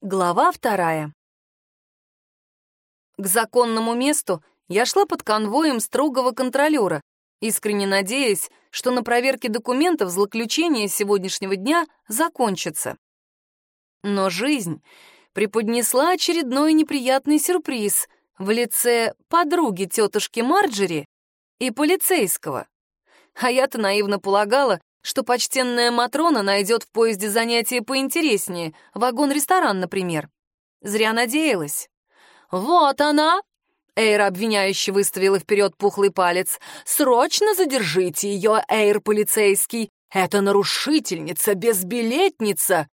Глава вторая. К законному месту я шла под конвоем строгого контролера, искренне надеясь, что на проверке документов злоключение сегодняшнего дня закончится. Но жизнь преподнесла очередной неприятный сюрприз в лице подруги тетушки Марджери и полицейского. А я-то наивно полагала, что почтенная Матрона найдет в поезде занятие поинтереснее, вагон-ресторан, например. Зря надеялась. «Вот она!» Эйр обвиняюще выставила вперед пухлый палец. «Срочно задержите ее, Эйр полицейский! Это нарушительница, безбилетница!»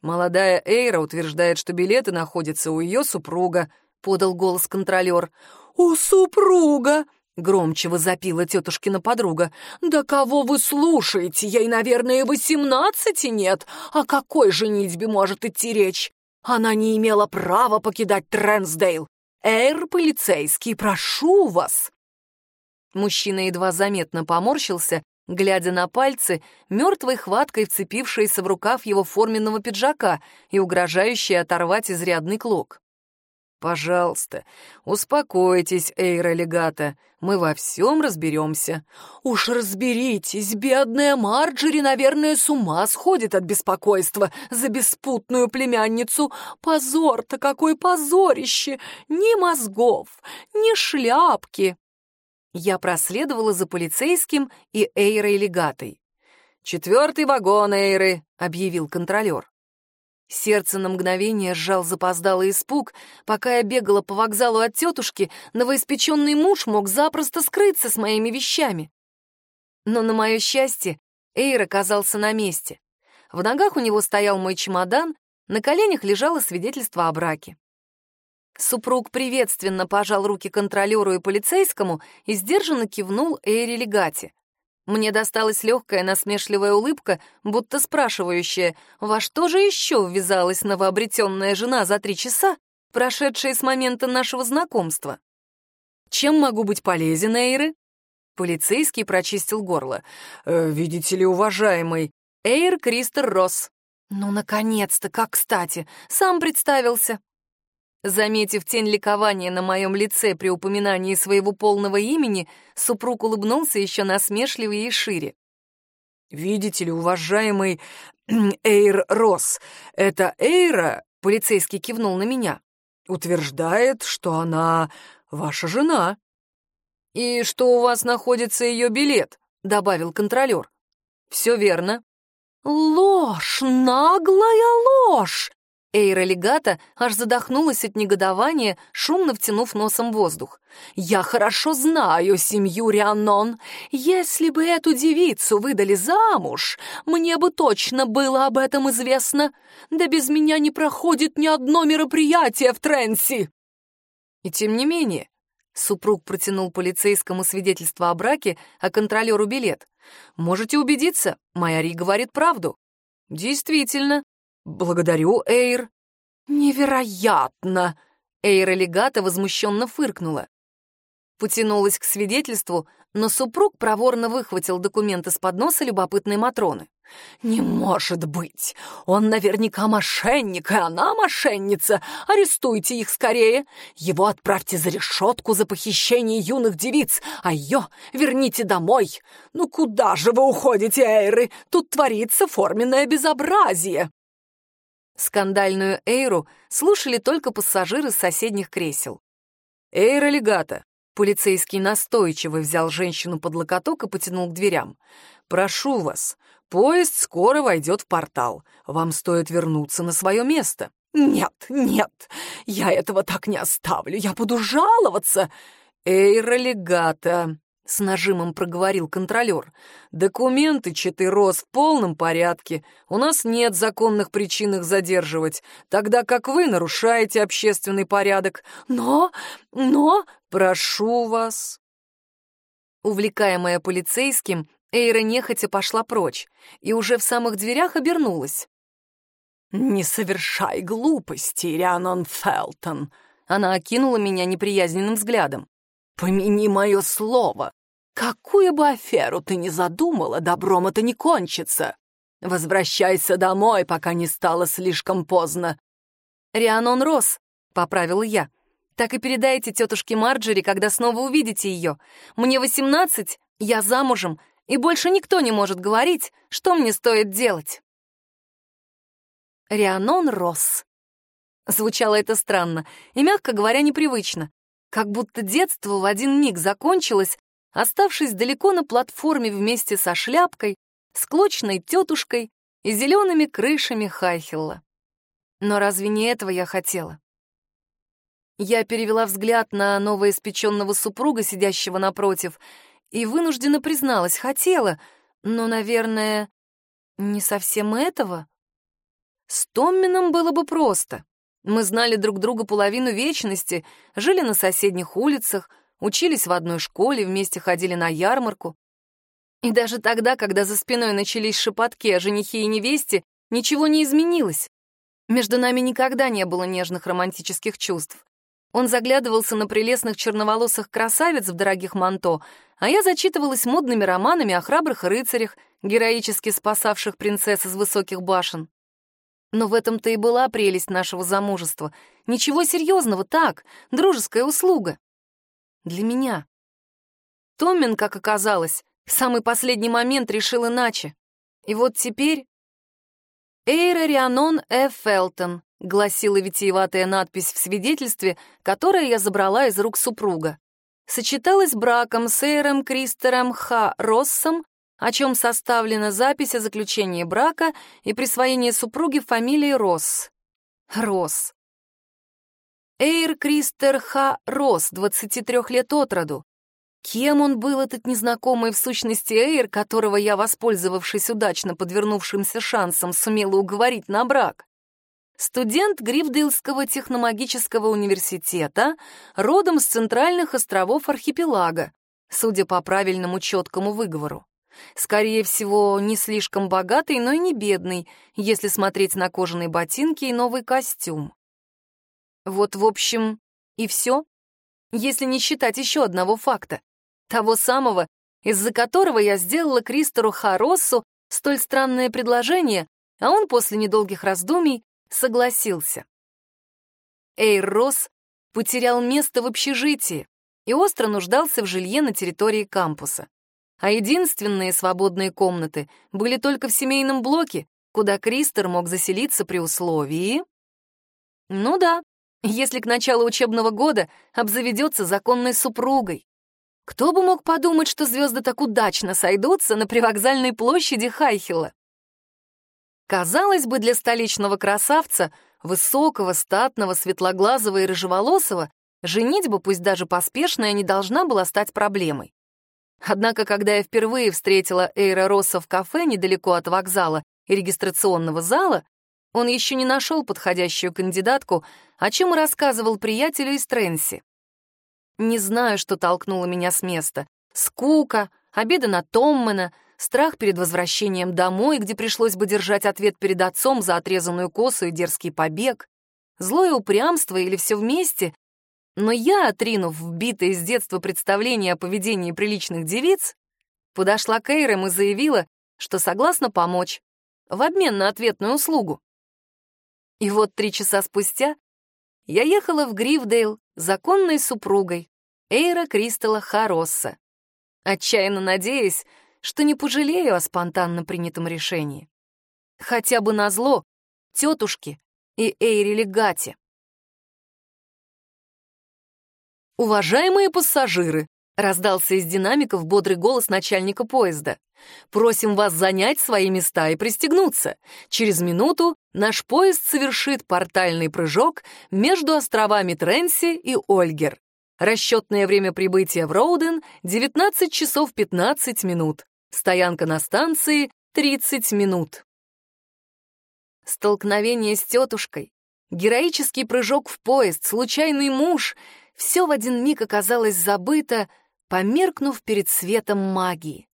Молодая Эйра утверждает, что билеты находятся у ее супруга, подал голос контролер. «У супруга!» Громче возопила тетушкина подруга. «Да кого вы слушаете? Ей, наверное, восемнадцати нет. О какой женитьбе может идти речь? Она не имела права покидать Трэнсдейл. Эйр, полицейский, прошу вас!» Мужчина едва заметно поморщился, глядя на пальцы, мертвой хваткой вцепившиеся в рукав его форменного пиджака и угрожающие оторвать изрядный клок. «Пожалуйста, успокойтесь, Эйра Легата, мы во всем разберемся». «Уж разберитесь, бедная Марджери, наверное, с ума сходит от беспокойства за беспутную племянницу. Позор-то какой позорище! Ни мозгов, ни шляпки!» Я проследовала за полицейским и Эйрой Легатой. «Четвертый вагон, Эйры», — объявил контролер. Сердце на мгновение сжал запоздалый испуг. Пока я бегала по вокзалу от тетушки, новоиспеченный муж мог запросто скрыться с моими вещами. Но, на мое счастье, Эйр оказался на месте. В ногах у него стоял мой чемодан, на коленях лежало свидетельство о браке. Супруг приветственно пожал руки контролеру и полицейскому и сдержанно кивнул Эйре Легати. Мне досталась легкая насмешливая улыбка, будто спрашивающая, во что же еще ввязалась новообретенная жена за три часа, прошедшие с момента нашего знакомства. «Чем могу быть полезен, Эйры?» Полицейский прочистил горло. «Э, «Видите ли, уважаемый, Эйр Кристер Росс». «Ну, наконец-то, как кстати, сам представился». Заметив тень ликования на моем лице при упоминании своего полного имени, супруг улыбнулся еще насмешливее и шире. «Видите ли, уважаемый Эйр Росс, это Эйра, — полицейский кивнул на меня, — утверждает, что она ваша жена». «И что у вас находится ее билет», — добавил контролер. «Все верно». «Ложь, наглая ложь!» Эйра Легата аж задохнулась от негодования, шумно втянув носом воздух. «Я хорошо знаю семью Рианнон. Если бы эту девицу выдали замуж, мне бы точно было об этом известно. Да без меня не проходит ни одно мероприятие в Тренси!» И тем не менее, супруг протянул полицейскому свидетельство о браке, а контролеру билет. «Можете убедиться, моя Ри говорит правду». «Действительно, «Благодарю, Эйр». «Невероятно!» Эйра Легата возмущенно фыркнула. Потянулась к свидетельству, но супруг проворно выхватил документы с подноса любопытной Матроны. «Не может быть! Он наверняка мошенник, и она мошенница! Арестуйте их скорее! Его отправьте за решетку за похищение юных девиц, а ее верните домой! Ну куда же вы уходите, Эйры? Тут творится форменное безобразие!» Скандальную Эйру слушали только пассажиры с соседних кресел. «Эйра легата!» Полицейский настойчиво взял женщину под локоток и потянул к дверям. «Прошу вас, поезд скоро войдет в портал. Вам стоит вернуться на свое место». «Нет, нет, я этого так не оставлю, я буду жаловаться!» «Эйра легата!» — с нажимом проговорил контролер. «Документы Четырос в полном порядке. У нас нет законных причин их задерживать, тогда как вы нарушаете общественный порядок. Но... но... прошу вас...» Увлекаемая полицейским, Эйра нехотя пошла прочь и уже в самых дверях обернулась. «Не совершай глупости, Рианон Фелтон!» Она окинула меня неприязненным взглядом. Помяни мое слово. Какую бы аферу ты ни задумала, добром это не кончится. Возвращайся домой, пока не стало слишком поздно. Рианон Росс», — поправил я. «Так и передайте тетушке Марджери, когда снова увидите ее. Мне восемнадцать, я замужем, и больше никто не может говорить, что мне стоит делать». Рианон Росс. Звучало это странно и, мягко говоря, непривычно. Как будто детство в один миг закончилось, оставшись далеко на платформе вместе со шляпкой, склочной тетушкой и зелеными крышами Хайхелла. Но разве не этого я хотела? Я перевела взгляд на новоиспеченного супруга, сидящего напротив, и вынужденно призналась, хотела, но, наверное, не совсем этого. С Томмином было бы просто. Мы знали друг друга половину вечности, жили на соседних улицах, учились в одной школе, вместе ходили на ярмарку. И даже тогда, когда за спиной начались шепотки о женихе и невесте, ничего не изменилось. Между нами никогда не было нежных романтических чувств. Он заглядывался на прелестных черноволосых красавиц в дорогих манто, а я зачитывалась модными романами о храбрых рыцарях, героически спасавших принцесс из высоких башен. Но в этом-то и была прелесть нашего замужества. Ничего серьезного, так, дружеская услуга. Для меня. Томмин, как оказалось, в самый последний момент решил иначе. И вот теперь... «Эйра Рианон Э. Фелтон», — гласила витиеватая надпись в свидетельстве, которое я забрала из рук супруга. Сочеталась браком с Эйром Кристером Х. Россом о чем составлена запись о заключении брака и присвоении супруги фамилии Росс. Росс. Эйр Кристер Ха Росс, 23 лет от роду. Кем он был, этот незнакомый в сущности Эйр, которого я, воспользовавшись удачно подвернувшимся шансом, сумела уговорить на брак? Студент Грифдейлского техномагического университета, родом с центральных островов архипелага, судя по правильному четкому выговору. Скорее всего, не слишком богатый, но и не бедный, если смотреть на кожаные ботинки и новый костюм. Вот, в общем, и все, если не считать еще одного факта. Того самого, из-за которого я сделала Кристору Хароссу столь странное предложение, а он после недолгих раздумий согласился. Эйр Росс потерял место в общежитии и остро нуждался в жилье на территории кампуса а единственные свободные комнаты были только в семейном блоке, куда Кристер мог заселиться при условии... Ну да, если к началу учебного года обзаведется законной супругой. Кто бы мог подумать, что звезды так удачно сойдутся на привокзальной площади Хайхела? Казалось бы, для столичного красавца, высокого, статного, светлоглазого и рыжеволосого, женитьба, пусть даже поспешная, не должна была стать проблемой. Однако, когда я впервые встретила Эйра Росса в кафе недалеко от вокзала и регистрационного зала, он еще не нашел подходящую кандидатку, о чем рассказывал приятелю из Тренси. Не знаю, что толкнуло меня с места. Скука, обида на Томмена, страх перед возвращением домой, где пришлось бы держать ответ перед отцом за отрезанную косу и дерзкий побег, злое упрямство или все вместе, но я, отринув вбитые с детства представления о поведении приличных девиц, подошла к Эйрам и заявила, что согласна помочь, в обмен на ответную услугу. И вот три часа спустя я ехала в Грифдейл законной супругой Эйра Кристалла Харосса, отчаянно надеясь, что не пожалею о спонтанно принятом решении. Хотя бы назло тетушке и Эйре Легате. «Уважаемые пассажиры!» — раздался из динамиков бодрый голос начальника поезда. «Просим вас занять свои места и пристегнуться. Через минуту наш поезд совершит портальный прыжок между островами Тренси и Ольгер. Расчетное время прибытия в Роуден — 19 часов 15 минут. Стоянка на станции — 30 минут». Столкновение с тетушкой, героический прыжок в поезд, случайный муж — все в один миг оказалось забыто, померкнув перед светом магии.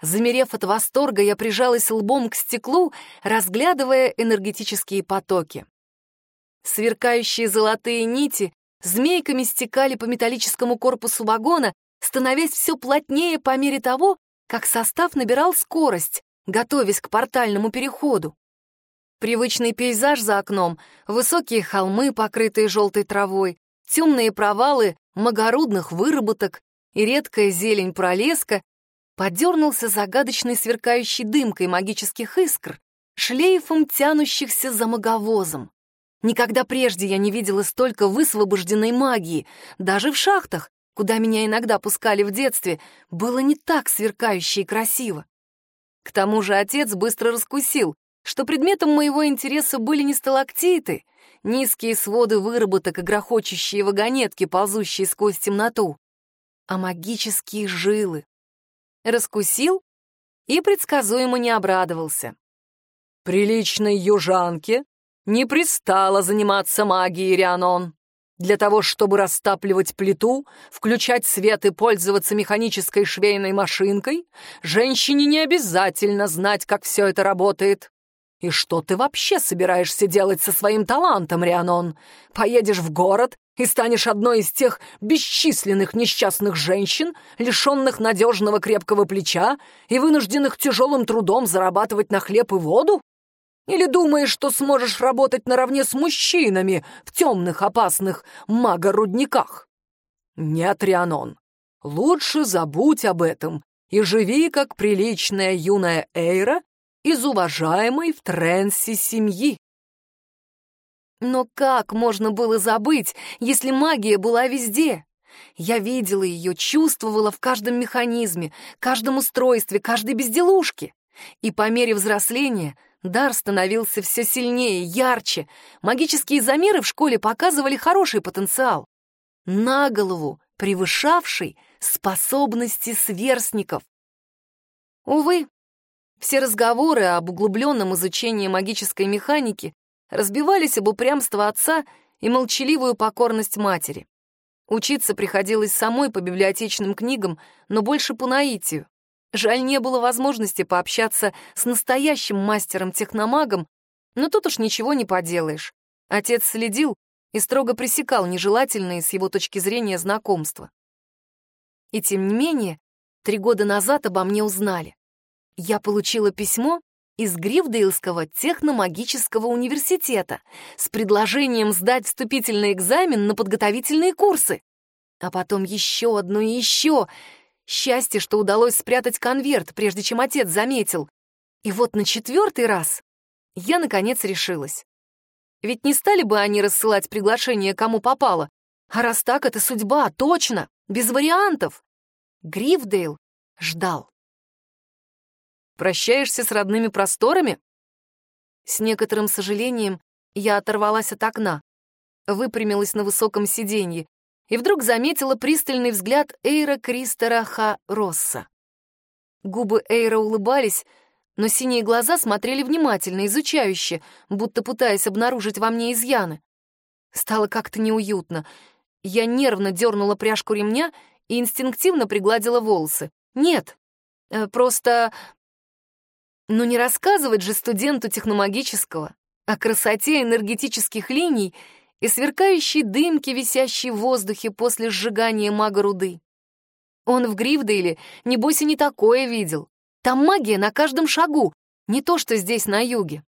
Замерев от восторга, я прижалась лбом к стеклу, разглядывая энергетические потоки. Сверкающие золотые нити змейками стекали по металлическому корпусу вагона, становясь все плотнее по мере того, как состав набирал скорость, готовясь к портальному переходу. Привычный пейзаж за окном, высокие холмы, покрытые желтой травой, темные провалы многорудных выработок и редкая зелень пролеска подернулся загадочной сверкающей дымкой магических искр, шлейфом тянущихся за маговозом. Никогда прежде я не видела столько высвобожденной магии. Даже в шахтах, куда меня иногда пускали в детстве, было не так сверкающе и красиво. К тому же отец быстро раскусил, что предметом моего интереса были не сталактиты, низкие своды выработок и грохочущие вагонетки, ползущие сквозь темноту, а магические жилы. Раскусил и предсказуемо не обрадовался. «Приличной южанке не пристало заниматься магией, Рианон. Для того, чтобы растапливать плиту, включать свет и пользоваться механической швейной машинкой, женщине не обязательно знать, как все это работает. И что ты вообще собираешься делать со своим талантом, Рианон? Поедешь в город и станешь одной из тех бесчисленных несчастных женщин, лишенных надежного крепкого плеча и вынужденных тяжелым трудом зарабатывать на хлеб и воду? Или думаешь, что сможешь работать наравне с мужчинами в темных опасных магорудниках? Нет, Рианон, лучше забудь об этом и живи как приличная юная Эйра из уважаемой в Тренсе семьи. Но как можно было забыть, если магия была везде? Я видела ее, чувствовала в каждом механизме, каждом устройстве, каждой безделушке. И по мере взросления — Дар становился все сильнее, ярче. Магические замеры в школе показывали хороший потенциал. На голову превышавший способности сверстников. Увы, все разговоры об углубленном изучении магической механики разбивались об упрямство отца и молчаливую покорность матери. Учиться приходилось самой по библиотечным книгам, но больше по наитию. Жаль, не было возможности пообщаться с настоящим мастером-техномагом, но тут уж ничего не поделаешь. Отец следил и строго пресекал нежелательные с его точки зрения знакомства. И тем не менее, три года назад обо мне узнали. Я получила письмо из Грифдейлского техномагического университета с предложением сдать вступительный экзамен на подготовительные курсы. А потом еще одно и еще — Счастье, что удалось спрятать конверт, прежде чем отец заметил. И вот на четвертый раз я, наконец, решилась. Ведь не стали бы они рассылать приглашение кому попало. А раз так, это судьба, точно, без вариантов. Грифдейл ждал. «Прощаешься с родными просторами?» С некоторым сожалением я оторвалась от окна, выпрямилась на высоком сиденье и вдруг заметила пристальный взгляд Эйра Кристера Ха Росса. Губы Эйра улыбались, но синие глаза смотрели внимательно, изучающе, будто пытаясь обнаружить во мне изъяны. Стало как-то неуютно. Я нервно дернула пряжку ремня и инстинктивно пригладила волосы. Нет, э, просто... Ну не рассказывать же студенту техномагического о красоте энергетических линий — и сверкающей дымки, висящей в воздухе после сжигания мага руды. Он в Грифдейле, небось, и не такое видел. Там магия на каждом шагу, не то что здесь, на юге.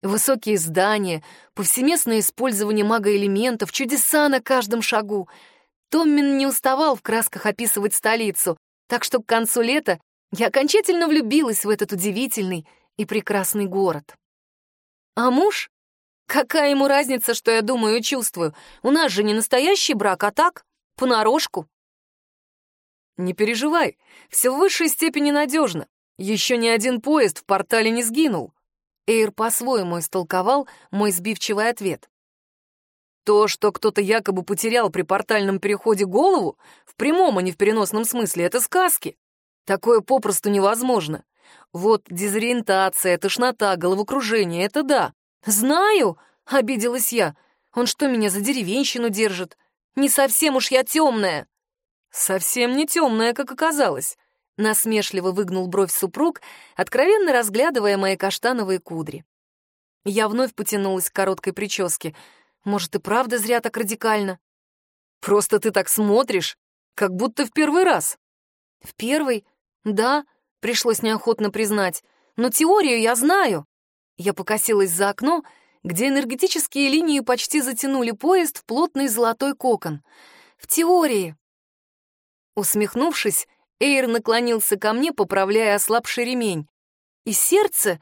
Высокие здания, повсеместное использование магоэлементов, чудеса на каждом шагу. Томмин не уставал в красках описывать столицу, так что к концу лета я окончательно влюбилась в этот удивительный и прекрасный город. А муж Какая ему разница, что я думаю и чувствую? У нас же не настоящий брак, а так, понарошку. Не переживай, все в высшей степени надежно. Еще ни один поезд в портале не сгинул. Эйр по-своему истолковал мой сбивчивый ответ. То, что кто-то якобы потерял при портальном переходе голову, в прямом, а не в переносном смысле, это сказки. Такое попросту невозможно. Вот дезориентация, тошнота, головокружение — это да. «Знаю!» — обиделась я. «Он что, меня за деревенщину держит? Не совсем уж я темная!» «Совсем не темная, как оказалось!» Насмешливо выгнул бровь супруг, откровенно разглядывая мои каштановые кудри. Я вновь потянулась к короткой прическе. Может, и правда зря так радикально? «Просто ты так смотришь, как будто в первый раз!» «В первый? Да, пришлось неохотно признать. Но теорию я знаю!» Я покосилась за окно, где энергетические линии почти затянули поезд в плотный золотой кокон. В теории. Усмехнувшись, Эйр наклонился ко мне, поправляя ослабший ремень. И сердце,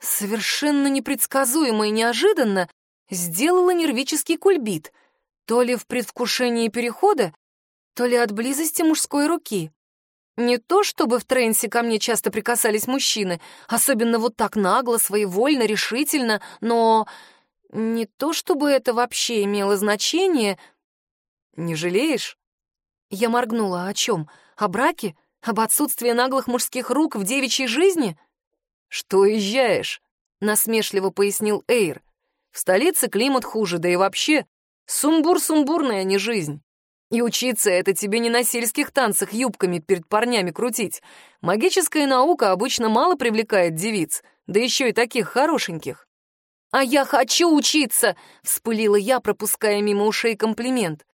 совершенно непредсказуемо и неожиданно, сделало нервический кульбит, то ли в предвкушении перехода, то ли от близости мужской руки. Не то, чтобы в тренсе ко мне часто прикасались мужчины, особенно вот так нагло, своевольно, решительно, но не то, чтобы это вообще имело значение. Не жалеешь? Я моргнула. О чем? О браке? Об отсутствии наглых мужских рук в девичьей жизни? Что уезжаешь? Насмешливо пояснил Эйр. В столице климат хуже, да и вообще сумбур сумбурная, а не жизнь. И учиться это тебе не на сельских танцах юбками перед парнями крутить. Магическая наука обычно мало привлекает девиц, да еще и таких хорошеньких. «А я хочу учиться!» — вспылила я, пропуская мимо ушей комплимент.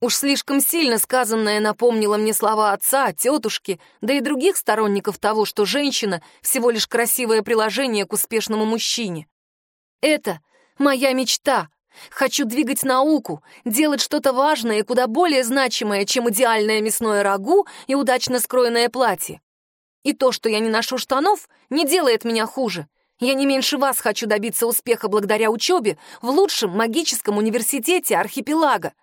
Уж слишком сильно сказанное напомнило мне слова отца, тетушки, да и других сторонников того, что женщина — всего лишь красивое приложение к успешному мужчине. Это моя мечта Хочу двигать науку, делать что-то важное и куда более значимое, чем идеальное мясное рагу и удачно скроенное платье. И то, что я не ношу штанов, не делает меня хуже. Я не меньше вас хочу добиться успеха благодаря учебе в лучшем магическом университете архипелага.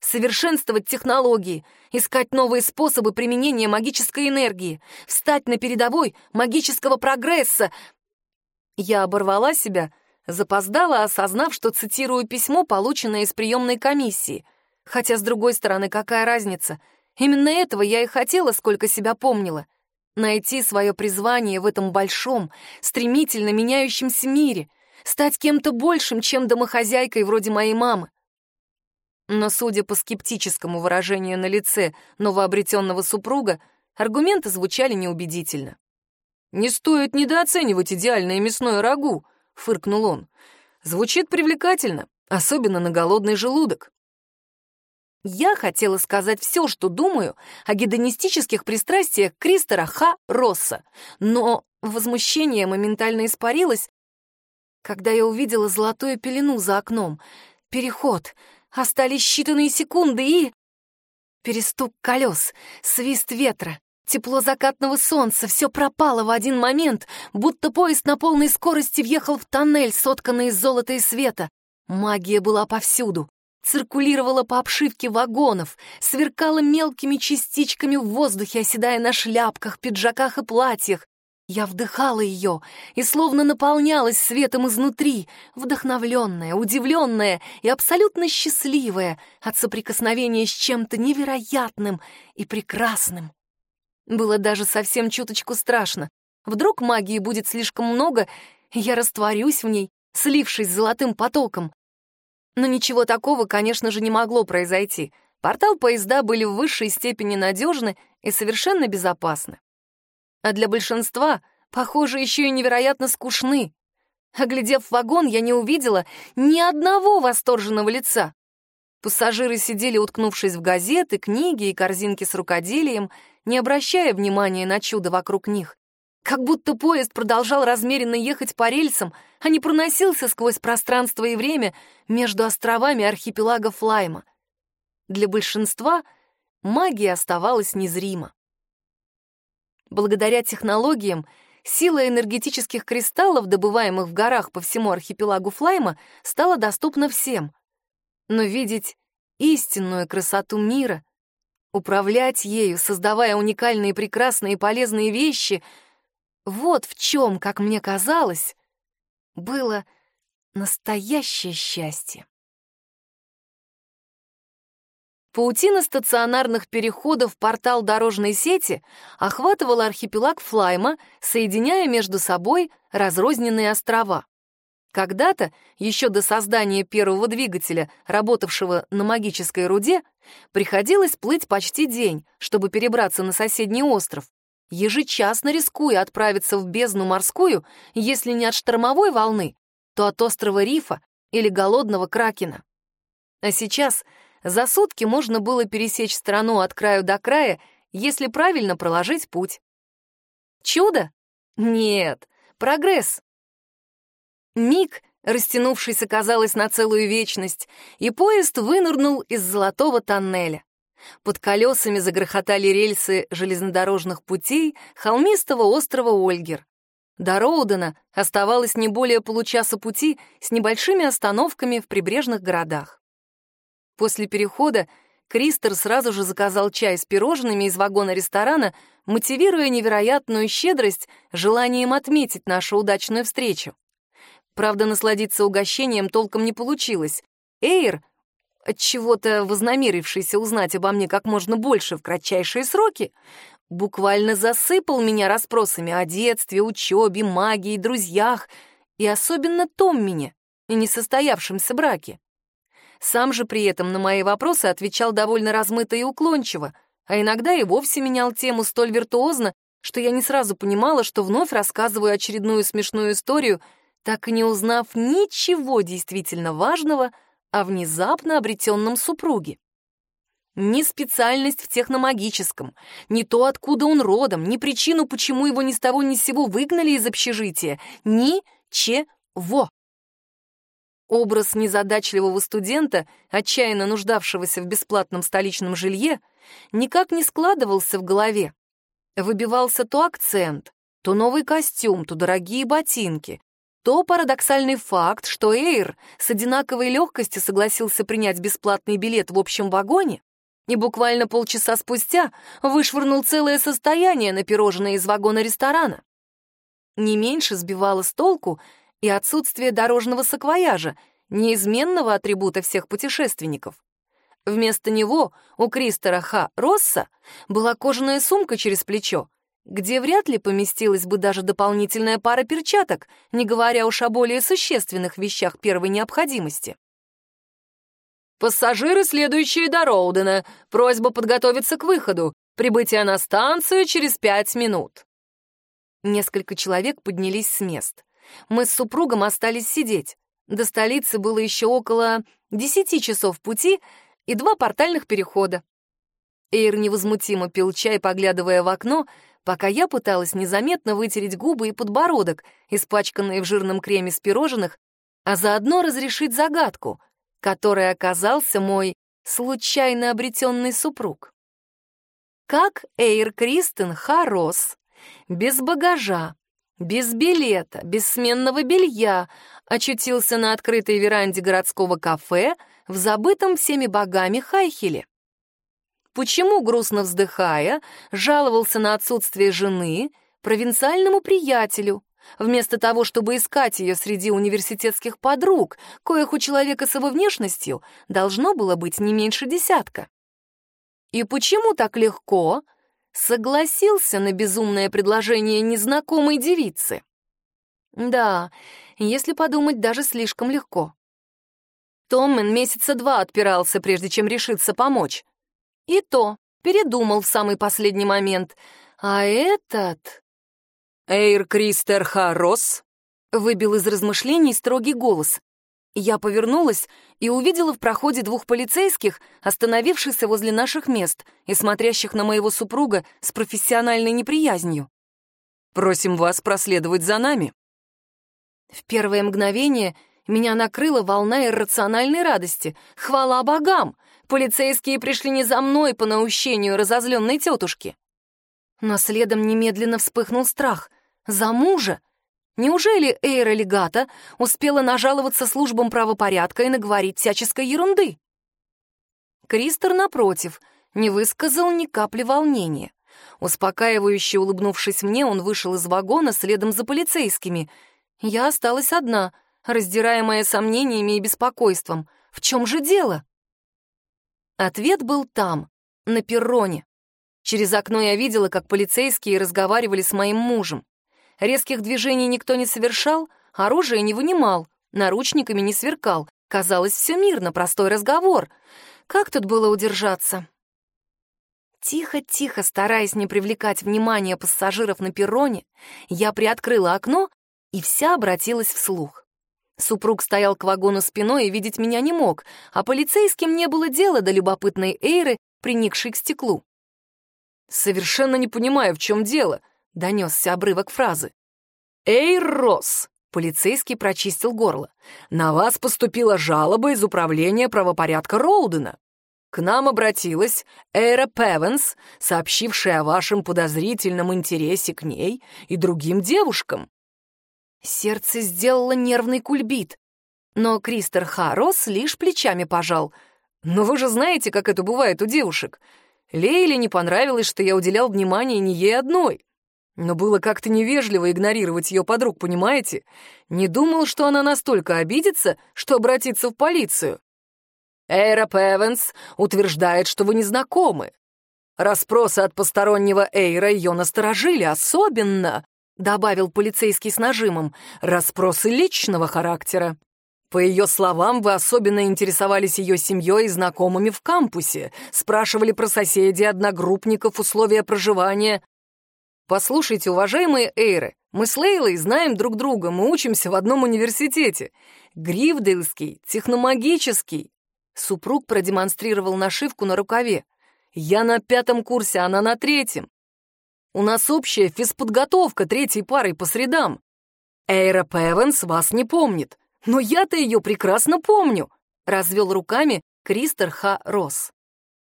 Совершенствовать технологии, искать новые способы применения магической энергии, встать на передовой магического прогресса. Я оборвала себя, Запоздала, осознав, что цитирую письмо, полученное из приемной комиссии. Хотя, с другой стороны, какая разница? Именно этого я и хотела, сколько себя помнила. Найти свое призвание в этом большом, стремительно меняющемся мире, стать кем-то большим, чем домохозяйкой вроде моей мамы. Но, судя по скептическому выражению на лице новообретенного супруга, аргументы звучали неубедительно. «Не стоит недооценивать идеальное мясное рагу», фыркнул он. Звучит привлекательно, особенно на голодный желудок. Я хотела сказать все, что думаю о гедонистических пристрастиях Кристера Х. Росса, но возмущение моментально испарилось, когда я увидела золотую пелену за окном. Переход. Остались считанные секунды и... Перестук колес, свист ветра, Тепло закатного солнца, все пропало в один момент, будто поезд на полной скорости въехал в тоннель, сотканный из золота и света. Магия была повсюду, циркулировала по обшивке вагонов, сверкала мелкими частичками в воздухе, оседая на шляпках, пиджаках и платьях. Я вдыхала ее и словно наполнялась светом изнутри, вдохновленная, удивленная и абсолютно счастливая от соприкосновения с чем-то невероятным и прекрасным. Было даже совсем чуточку страшно. Вдруг магии будет слишком много, и я растворюсь в ней, слившись с золотым потоком. Но ничего такого, конечно же, не могло произойти. Портал поезда были в высшей степени надежны и совершенно безопасны. А для большинства, похоже, еще и невероятно скучны. Оглядев вагон, я не увидела ни одного восторженного лица. Пассажиры сидели, уткнувшись в газеты, книги и корзинки с рукоделием, не обращая внимания на чудо вокруг них. Как будто поезд продолжал размеренно ехать по рельсам, а не проносился сквозь пространство и время между островами архипелага Флайма. Для большинства магия оставалась незрима. Благодаря технологиям сила энергетических кристаллов, добываемых в горах по всему архипелагу Флайма, стала доступна всем — но видеть истинную красоту мира, управлять ею, создавая уникальные, прекрасные и полезные вещи, вот в чем, как мне казалось, было настоящее счастье. Паутина стационарных переходов портал дорожной сети охватывала архипелаг Флайма, соединяя между собой разрозненные острова. Когда-то, еще до создания первого двигателя, работавшего на магической руде, приходилось плыть почти день, чтобы перебраться на соседний остров, ежечасно рискуя отправиться в бездну морскую, если не от штормовой волны, то от острова Рифа или голодного кракена. А сейчас за сутки можно было пересечь страну от краю до края, если правильно проложить путь. Чудо? Нет, прогресс. Миг, растянувшийся, казалось, на целую вечность, и поезд вынырнул из золотого тоннеля. Под колесами загрохотали рельсы железнодорожных путей холмистого острова Ольгер. До Роудена оставалось не более получаса пути с небольшими остановками в прибрежных городах. После перехода Кристер сразу же заказал чай с пирожными из вагона ресторана, мотивируя невероятную щедрость желанием отметить нашу удачную встречу. Правда, насладиться угощением толком не получилось. Эйр, от чего-то вознамерившийся узнать обо мне как можно больше в кратчайшие сроки, буквально засыпал меня расспросами о детстве, учебе, магии, друзьях и особенно Томмине и несостоявшемся браке. Сам же при этом на мои вопросы отвечал довольно размыто и уклончиво, а иногда и вовсе менял тему столь виртуозно, что я не сразу понимала, что вновь рассказываю очередную смешную историю, так и не узнав ничего действительно важного о внезапно обретенном супруге. Ни специальность в техномагическом, ни то, откуда он родом, ни причину, почему его ни с того ни с сего выгнали из общежития. Ни-че-во. Образ незадачливого студента, отчаянно нуждавшегося в бесплатном столичном жилье, никак не складывался в голове. Выбивался то акцент, то новый костюм, то дорогие ботинки, то парадоксальный факт, что Эйр с одинаковой легкостью согласился принять бесплатный билет в общем вагоне, и буквально полчаса спустя вышвырнул целое состояние на пирожное из вагона ресторана. Не меньше сбивало с толку и отсутствие дорожного саквояжа, неизменного атрибута всех путешественников. Вместо него у Кристера Х. Росса была кожаная сумка через плечо, где вряд ли поместилась бы даже дополнительная пара перчаток, не говоря уж о более существенных вещах первой необходимости. «Пассажиры, следующие до Роудена. Просьба подготовиться к выходу. Прибытие на станцию через пять минут». Несколько человек поднялись с мест. Мы с супругом остались сидеть. До столицы было еще около десяти часов пути и два портальных перехода. Эйр невозмутимо пил чай, поглядывая в окно, пока я пыталась незаметно вытереть губы и подбородок, испачканные в жирном креме с пирожных, а заодно разрешить загадку, который оказался мой случайно обретенный супруг. Как Эйр Кристен Харос, без багажа, без билета, без сменного белья, очутился на открытой веранде городского кафе в забытом всеми богами Хайхеле. Почему, грустно вздыхая, жаловался на отсутствие жены провинциальному приятелю, вместо того, чтобы искать ее среди университетских подруг, коих у человека с его внешностью должно было быть не меньше десятка. И почему так легко согласился на безумное предложение незнакомой девицы? Да, если подумать, даже слишком легко. Томмен месяца два отпирался, прежде чем решиться помочь. И то передумал в самый последний момент. А этот... «Эйр Кристер Харос?» — выбил из размышлений строгий голос. Я повернулась и увидела в проходе двух полицейских, остановившихся возле наших мест и смотрящих на моего супруга с профессиональной неприязнью. «Просим вас проследовать за нами». В первое мгновение меня накрыла волна иррациональной радости. Хвала богам! Полицейские пришли не за мной по наущению разозленной тетушки. Но следом немедленно вспыхнул страх. За мужа? Неужели Эйра Легата успела нажаловаться службам правопорядка и наговорить всяческой ерунды? Кристер, напротив, не высказал ни капли волнения. Успокаивающе улыбнувшись мне, он вышел из вагона следом за полицейскими. Я осталась одна, раздираемая сомнениями и беспокойством. В чем же дело? Ответ был там, на перроне. Через окно я видела, как полицейские разговаривали с моим мужем. Резких движений никто не совершал, оружие не вынимал, наручниками не сверкал. Казалось, все мирно, простой разговор. Как тут было удержаться? Тихо-тихо, стараясь не привлекать внимания пассажиров на перроне, я приоткрыла окно и вся обратилась вслух. Супруг стоял к вагону спиной и видеть меня не мог, а полицейским не было дела до любопытной Эйры, приникшей к стеклу. «Совершенно не понимаю, в чем дело», донесся обрывок фразы. «Эй, Росс, Полицейский прочистил горло. «На вас поступила жалоба из управления правопорядка Роудена. К нам обратилась Эра Певенс, сообщившая о вашем подозрительном интересе к ней и другим девушкам». Сердце сделало нервный кульбит, но Кристер Харос лишь плечами пожал. «Но вы же знаете, как это бывает у девушек. Лейле не понравилось, что я уделял внимание не ей одной. Но было как-то невежливо игнорировать ее подруг, понимаете? Не думал, что она настолько обидится, что обратится в полицию. Эйра Певенс утверждает, что вы не знакомы. Расспросы от постороннего Эйра ее насторожили, особенно, добавил полицейский с нажимом, расспросы личного характера. По ее словам, вы особенно интересовались ее семьей и знакомыми в кампусе, спрашивали про соседей, одногруппников, условия проживания. Послушайте, уважаемые Эйры, мы с Лейлой знаем друг друга, мы учимся в одном университете. Грифдейлский, техномагический. Супруг продемонстрировал нашивку на рукаве. Я на пятом курсе, она на третьем. У нас общая физподготовка третьей парой по средам. Эйра Певенс вас не помнит, но я-то ее прекрасно помню, развел руками Кристер Ха Росс.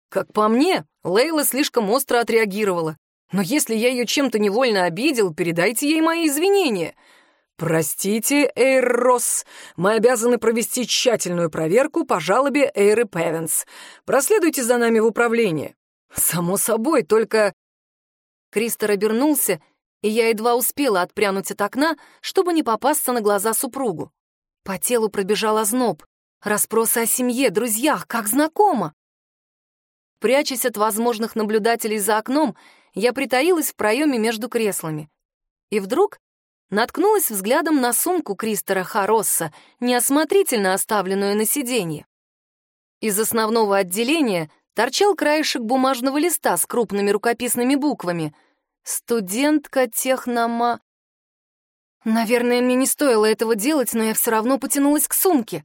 Как по мне, Лейла слишком остро отреагировала. Но если я ее чем-то невольно обидел, передайте ей мои извинения. Простите, Эйррос, мы обязаны провести тщательную проверку по жалобе Эйры Певенс. Проследуйте за нами в управление. Само собой, только... Кристор обернулся, и я едва успела отпрянуть от окна, чтобы не попасться на глаза супругу. По телу пробежал озноб. Расспросы о семье, друзьях, как знакомо. Прячась от возможных наблюдателей за окном, я притаилась в проеме между креслами. И вдруг наткнулась взглядом на сумку Кристера Харосса, неосмотрительно оставленную на сиденье. Из основного отделения торчал краешек бумажного листа с крупными рукописными буквами. «Студентка технома...» Наверное, мне не стоило этого делать, но я все равно потянулась к сумке.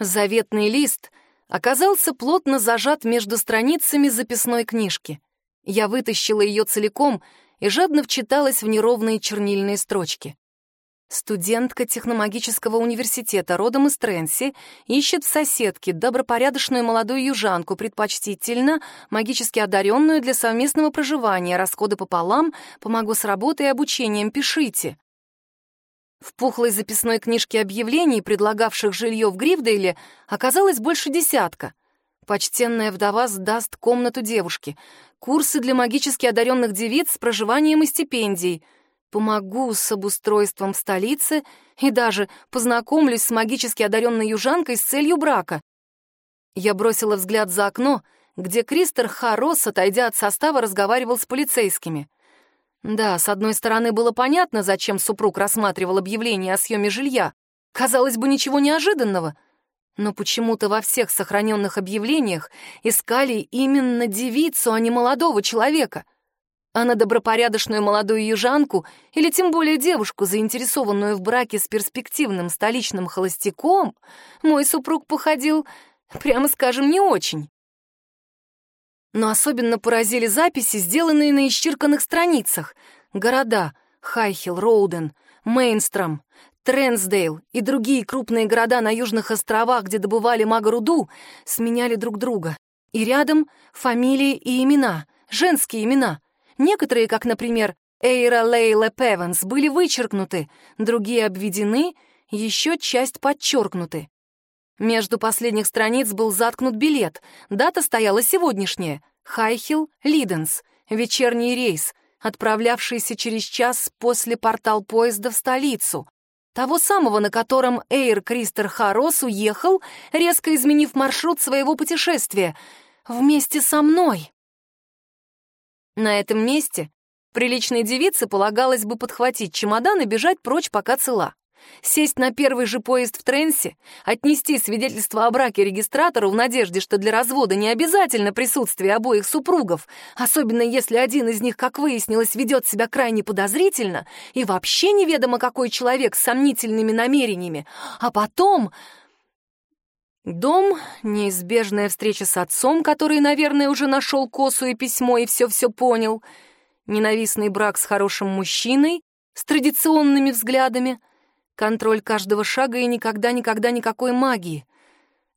Заветный лист оказался плотно зажат между страницами записной книжки. Я вытащила ее целиком и жадно вчиталась в неровные чернильные строчки. Студентка техномагического университета родом из Тренси ищет в соседке добропорядочную молодую южанку, предпочтительно магически одаренную для совместного проживания, расходы пополам, помогу с работой и обучением, пишите. В пухлой записной книжке объявлений, предлагавших жилье в Грифдейле, оказалось больше десятка. Почтенная вдова сдаст комнату девушке курсы для магически одаренных девиц с проживанием и стипендией. Помогу с обустройством в столице и даже познакомлюсь с магически одаренной южанкой с целью брака. Я бросила взгляд за окно, где Кристер Харос, отойдя от состава, разговаривал с полицейскими. Да, с одной стороны, было понятно, зачем супруг рассматривал объявление о съеме жилья. Казалось бы, ничего неожиданного — но почему-то во всех сохраненных объявлениях искали именно девицу, а не молодого человека. А на добропорядочную молодую южанку или тем более девушку, заинтересованную в браке с перспективным столичным холостяком, мой супруг походил, прямо скажем, не очень. Но особенно поразили записи, сделанные на исчерканных страницах. Города — Хайхилл, Роуден, Мейнстром, Тренсдейл и другие крупные города на южных островах, где добывали магоруду, сменяли друг друга. И рядом фамилии и имена, женские имена. Некоторые, как, например, Эйра Лейла Певенс, были вычеркнуты, другие обведены, еще часть подчеркнуты. Между последних страниц был заткнут билет, дата стояла сегодняшняя — Хайхилл Лиденс, вечерний рейс, отправлявшийся через час после портал поезда в столицу. Того самого, на котором Эйр Кристер Харос уехал, резко изменив маршрут своего путешествия. Вместе со мной. На этом месте приличной девице полагалось бы подхватить чемодан и бежать прочь, пока цела. Сесть на первый же поезд в Тренсе, отнести свидетельство о браке регистратору в надежде, что для развода не обязательно присутствие обоих супругов, особенно если один из них, как выяснилось, ведет себя крайне подозрительно и вообще неведомо какой человек с сомнительными намерениями, а потом... Дом, неизбежная встреча с отцом, который, наверное, уже нашел косу и письмо и все-все понял, ненавистный брак с хорошим мужчиной, с традиционными взглядами — контроль каждого шага и никогда-никогда никакой магии.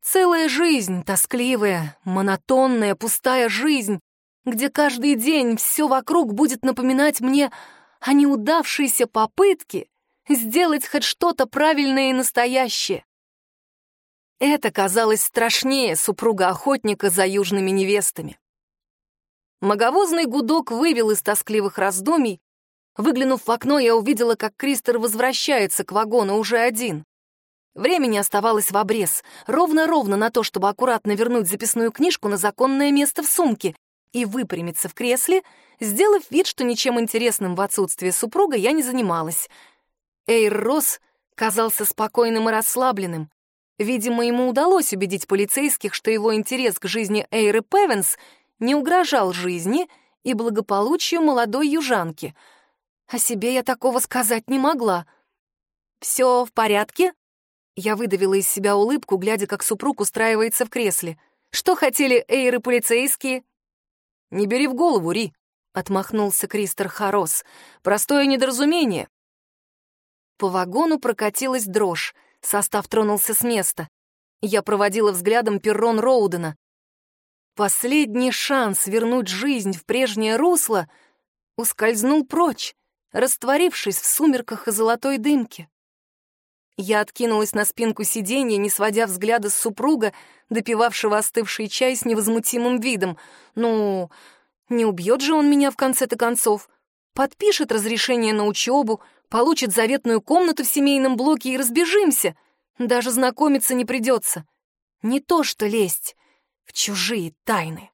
Целая жизнь, тоскливая, монотонная, пустая жизнь, где каждый день все вокруг будет напоминать мне о неудавшейся попытке сделать хоть что-то правильное и настоящее. Это казалось страшнее супруга охотника за южными невестами. Маговозный гудок вывел из тоскливых раздумий. Выглянув в окно, я увидела, как Кристер возвращается к вагону уже один. Времени оставалось в обрез, ровно-ровно на то, чтобы аккуратно вернуть записную книжку на законное место в сумке и выпрямиться в кресле, сделав вид, что ничем интересным в отсутствие супруга я не занималась. Эйр Росс казался спокойным и расслабленным. Видимо, ему удалось убедить полицейских, что его интерес к жизни Эйры Певенс не угрожал жизни и благополучию молодой южанки. О себе я такого сказать не могла. «Все в порядке?» Я выдавила из себя улыбку, глядя, как супруг устраивается в кресле. «Что хотели эйры полицейские?» «Не бери в голову, Ри», — отмахнулся Кристер Харос. «Простое недоразумение». По вагону прокатилась дрожь, состав тронулся с места. Я проводила взглядом перрон Роудена. Последний шанс вернуть жизнь в прежнее русло ускользнул прочь, растворившись в сумерках и золотой дымке. Я откинулась на спинку сиденья, не сводя взгляда с супруга, допивавшего остывший чай с невозмутимым видом. Ну, не убьет же он меня в конце-то концов. Подпишет разрешение на учебу, получит заветную комнату в семейном блоке и разбежимся. Даже знакомиться не придется. Не то что лезть в чужие тайны.